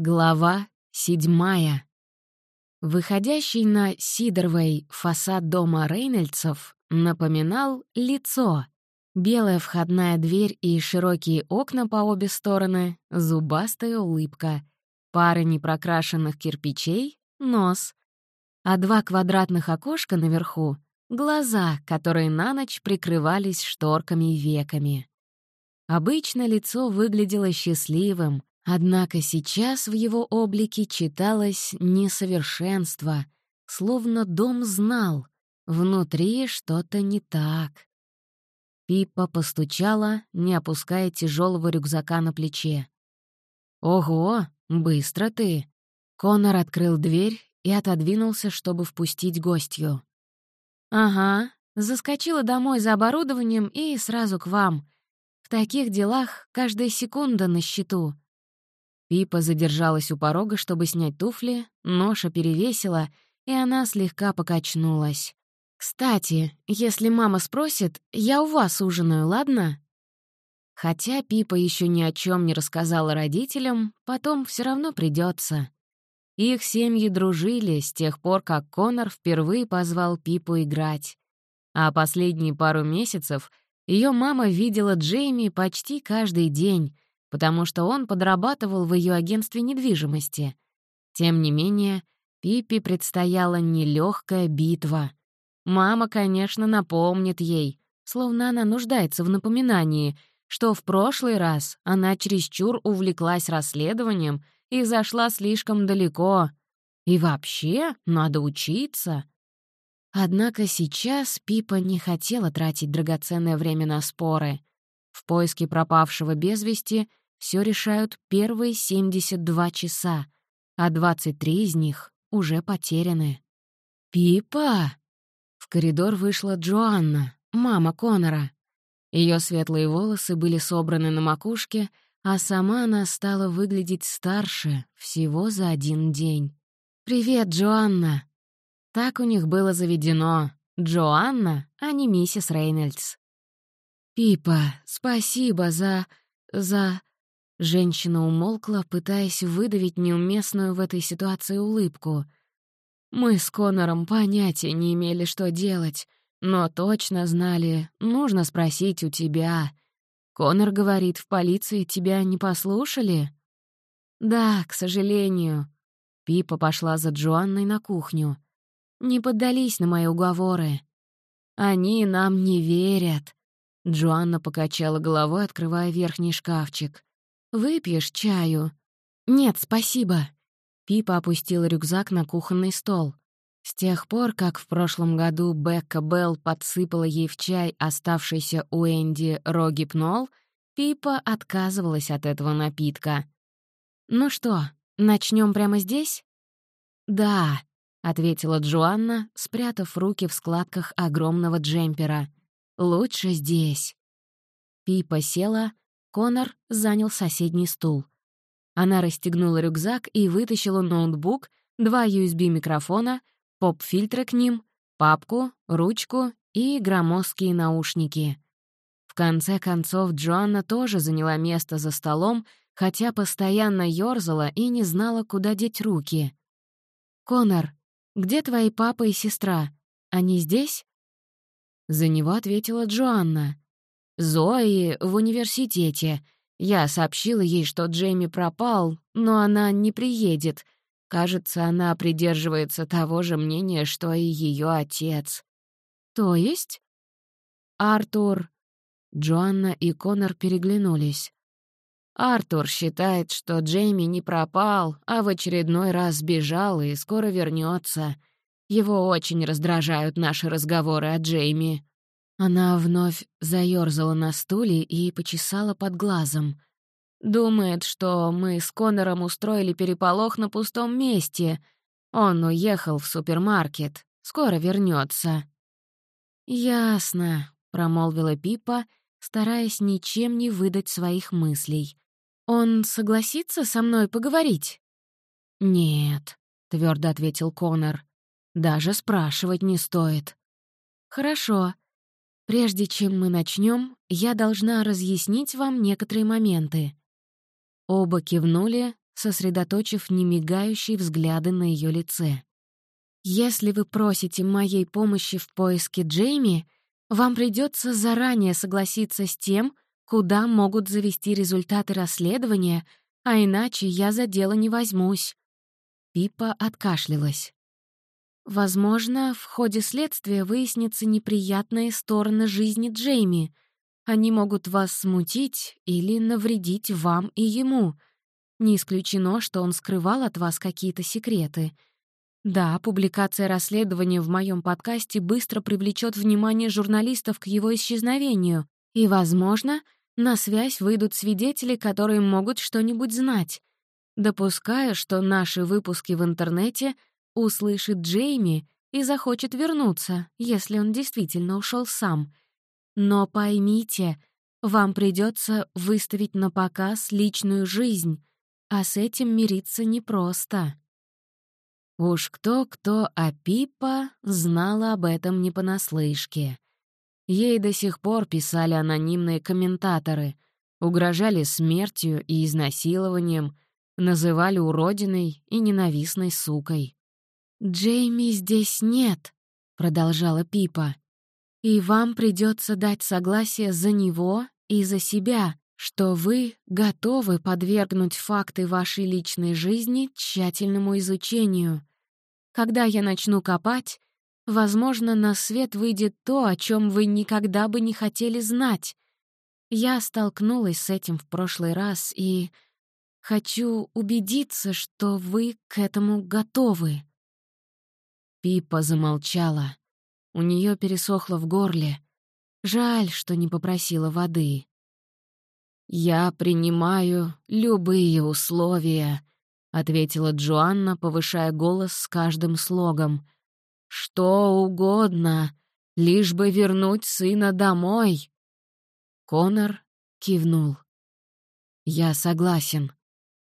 Глава седьмая. Выходящий на Сидорвей фасад дома Рейнольдсов напоминал лицо. Белая входная дверь и широкие окна по обе стороны, зубастая улыбка, пара непрокрашенных кирпичей, нос, а два квадратных окошка наверху — глаза, которые на ночь прикрывались шторками и веками. Обычно лицо выглядело счастливым, однако сейчас в его облике читалось несовершенство, словно дом знал, внутри что-то не так. Пиппа постучала, не опуская тяжелого рюкзака на плече. «Ого, быстро ты!» Конор открыл дверь и отодвинулся, чтобы впустить гостью. «Ага, заскочила домой за оборудованием и сразу к вам. В таких делах каждая секунда на счету». Пипа задержалась у порога, чтобы снять туфли, ноша перевесила, и она слегка покачнулась. «Кстати, если мама спросит, я у вас ужинаю, ладно?» Хотя Пипа еще ни о чем не рассказала родителям, потом все равно придется. Их семьи дружили с тех пор, как Конор впервые позвал Пипу играть. А последние пару месяцев ее мама видела Джейми почти каждый день, потому что он подрабатывал в ее агентстве недвижимости. Тем не менее, Пиппи предстояла нелегкая битва. Мама, конечно, напомнит ей, словно она нуждается в напоминании, что в прошлый раз она чересчур увлеклась расследованием и зашла слишком далеко. И вообще, надо учиться. Однако сейчас Пипа не хотела тратить драгоценное время на споры. В поиске пропавшего без вести все решают первые 72 часа, а 23 из них уже потеряны. «Пипа!» В коридор вышла Джоанна, мама Конора. Ее светлые волосы были собраны на макушке, а сама она стала выглядеть старше всего за один день. «Привет, Джоанна!» Так у них было заведено. Джоанна, а не миссис Рейнольдс. «Пипа, спасибо за... за...» Женщина умолкла, пытаясь выдавить неуместную в этой ситуации улыбку. «Мы с Конором понятия не имели, что делать, но точно знали, нужно спросить у тебя. Конор говорит, в полиции тебя не послушали?» «Да, к сожалению». Пипа пошла за Джоанной на кухню не поддались на мои уговоры. Они нам не верят. Джоанна покачала головой, открывая верхний шкафчик. «Выпьешь чаю?» «Нет, спасибо». Пипа опустила рюкзак на кухонный стол. С тех пор, как в прошлом году Бекка Белл подсыпала ей в чай оставшийся у Энди рогипнол, Пипа отказывалась от этого напитка. «Ну что, начнем прямо здесь?» «Да», — ответила Джоанна, спрятав руки в складках огромного джемпера. «Лучше здесь». Пипа села, Конор занял соседний стул. Она расстегнула рюкзак и вытащила ноутбук, два USB-микрофона, поп-фильтры к ним, папку, ручку и громоздкие наушники. В конце концов, Джоанна тоже заняла место за столом, хотя постоянно ёрзала и не знала, куда деть руки. «Конор, где твои папа и сестра? Они здесь?» За него ответила Джоанна. «Зои в университете. Я сообщила ей, что Джейми пропал, но она не приедет. Кажется, она придерживается того же мнения, что и ее отец». «То есть?» «Артур...» Джоанна и Конор переглянулись. Артур считает, что Джейми не пропал, а в очередной раз сбежал и скоро вернется. Его очень раздражают наши разговоры о Джейми. Она вновь заёрзала на стуле и почесала под глазом. Думает, что мы с Конором устроили переполох на пустом месте. Он уехал в супермаркет. Скоро вернется. «Ясно», — промолвила Пипа, стараясь ничем не выдать своих мыслей. «Он согласится со мной поговорить?» «Нет», — твердо ответил Конор. «Даже спрашивать не стоит». «Хорошо. Прежде чем мы начнем, я должна разъяснить вам некоторые моменты». Оба кивнули, сосредоточив немигающие взгляды на ее лице. «Если вы просите моей помощи в поиске Джейми, вам придется заранее согласиться с тем, куда могут завести результаты расследования, а иначе я за дело не возьмусь». Пипа откашлялась. Возможно, в ходе следствия выяснятся неприятные стороны жизни Джейми. Они могут вас смутить или навредить вам и ему. Не исключено, что он скрывал от вас какие-то секреты. Да, публикация расследования в моем подкасте быстро привлечет внимание журналистов к его исчезновению, и, возможно, на связь выйдут свидетели, которые могут что-нибудь знать. Допускаю, что наши выпуски в интернете услышит Джейми и захочет вернуться, если он действительно ушел сам. Но поймите, вам придется выставить на показ личную жизнь, а с этим мириться непросто. Уж кто-кто, а Пипа знала об этом не понаслышке. Ей до сих пор писали анонимные комментаторы, угрожали смертью и изнасилованием, называли уродиной и ненавистной сукой. «Джейми здесь нет», — продолжала Пипа. «И вам придется дать согласие за него и за себя, что вы готовы подвергнуть факты вашей личной жизни тщательному изучению. Когда я начну копать, Возможно, на свет выйдет то, о чем вы никогда бы не хотели знать. Я столкнулась с этим в прошлый раз и хочу убедиться, что вы к этому готовы. Пипа замолчала. У нее пересохло в горле. Жаль, что не попросила воды. «Я принимаю любые условия», — ответила Джоанна, повышая голос с каждым слогом — «Что угодно, лишь бы вернуть сына домой!» Конор кивнул. «Я согласен.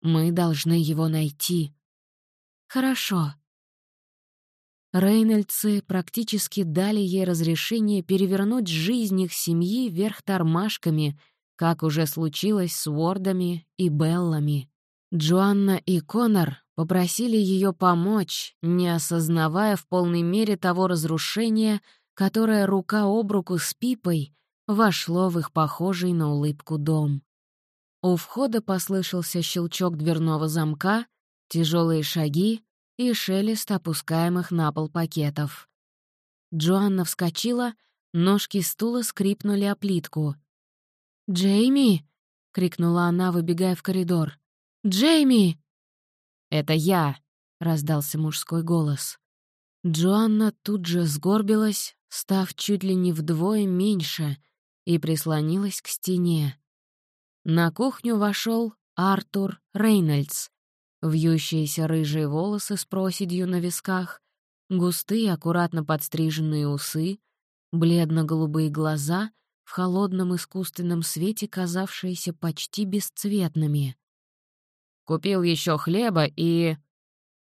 Мы должны его найти». «Хорошо». Рейнольдсы практически дали ей разрешение перевернуть жизнь их семьи вверх тормашками, как уже случилось с Уордами и Беллами. Джоанна и Конор попросили ее помочь, не осознавая в полной мере того разрушения, которое рука об руку с Пипой вошло в их похожий на улыбку дом. У входа послышался щелчок дверного замка, тяжелые шаги и шелест опускаемых на пол пакетов. Джоанна вскочила, ножки стула скрипнули о плитку. «Джейми!» — крикнула она, выбегая в коридор. «Джейми!» «Это я!» — раздался мужской голос. Джоанна тут же сгорбилась, став чуть ли не вдвое меньше, и прислонилась к стене. На кухню вошел Артур Рейнольдс. Вьющиеся рыжие волосы с проседью на висках, густые, аккуратно подстриженные усы, бледно-голубые глаза в холодном искусственном свете, казавшиеся почти бесцветными. Купил еще хлеба и...»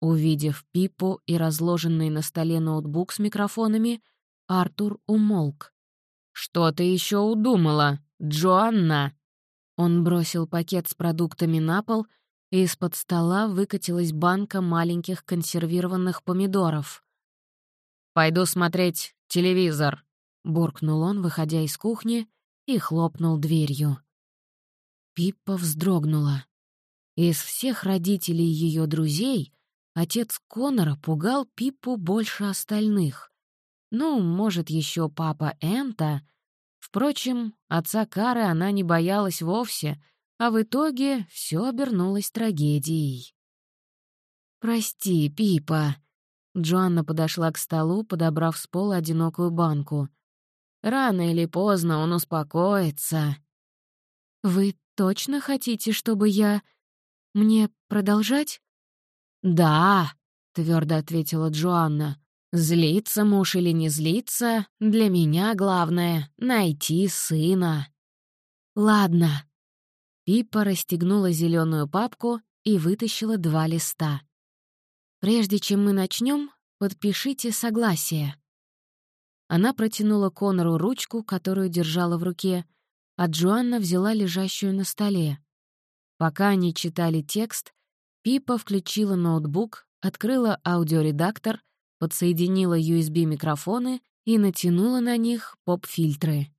Увидев Пипу и разложенный на столе ноутбук с микрофонами, Артур умолк. «Что ты еще удумала, Джоанна?» Он бросил пакет с продуктами на пол, из-под стола выкатилась банка маленьких консервированных помидоров. «Пойду смотреть телевизор», — буркнул он, выходя из кухни, и хлопнул дверью. Пиппа вздрогнула. Из всех родителей ее друзей отец Конора пугал Пиппу больше остальных. Ну, может, еще папа Энта. Впрочем, отца Кары она не боялась вовсе, а в итоге все обернулось трагедией. «Прости, Пипа», Джоанна подошла к столу, подобрав с пола одинокую банку. «Рано или поздно он успокоится». «Вы точно хотите, чтобы я...» Мне продолжать?» «Да», — твердо ответила Джоанна. «Злиться муж или не злиться, для меня главное — найти сына». «Ладно». Пиппа расстегнула зеленую папку и вытащила два листа. «Прежде чем мы начнем, подпишите согласие». Она протянула Конору ручку, которую держала в руке, а Джоанна взяла лежащую на столе. Пока они читали текст, Пипа включила ноутбук, открыла аудиоредактор, подсоединила USB-микрофоны и натянула на них поп-фильтры.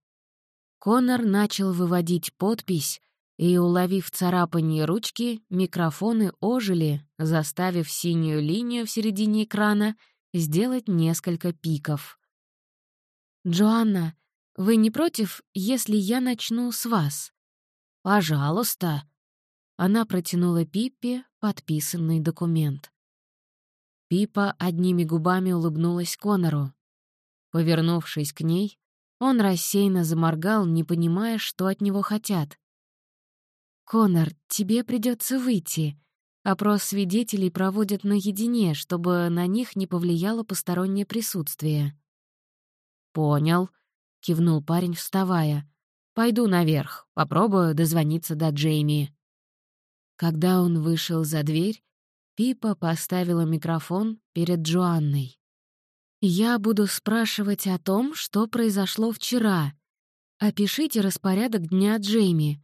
Конор начал выводить подпись, и, уловив царапание ручки, микрофоны ожили, заставив синюю линию в середине экрана сделать несколько пиков. «Джоанна, вы не против, если я начну с вас?» «Пожалуйста». Она протянула Пиппе подписанный документ. Пипа одними губами улыбнулась Конору. Повернувшись к ней, он рассеянно заморгал, не понимая, что от него хотят. «Конор, тебе придется выйти. Опрос свидетелей проводят наедине, чтобы на них не повлияло постороннее присутствие». «Понял», — кивнул парень, вставая. «Пойду наверх, попробую дозвониться до Джейми». Когда он вышел за дверь, Пипа поставила микрофон перед Джоанной. «Я буду спрашивать о том, что произошло вчера. Опишите распорядок дня Джейми.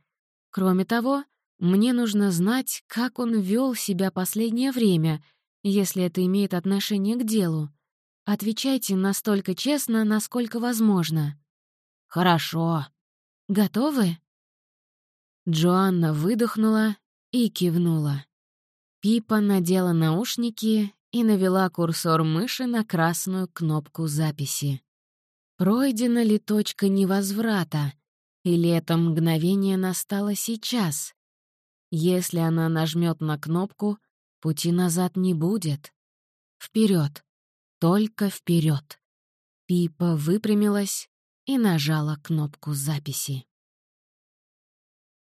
Кроме того, мне нужно знать, как он вел себя последнее время, если это имеет отношение к делу. Отвечайте настолько честно, насколько возможно». «Хорошо». «Готовы?» Джоанна выдохнула и кивнула. Пипа надела наушники и навела курсор мыши на красную кнопку записи. Пройдена ли точка невозврата? Или это мгновение настало сейчас? Если она нажмет на кнопку, пути назад не будет. Вперед, только вперед. Пипа выпрямилась и нажала кнопку записи.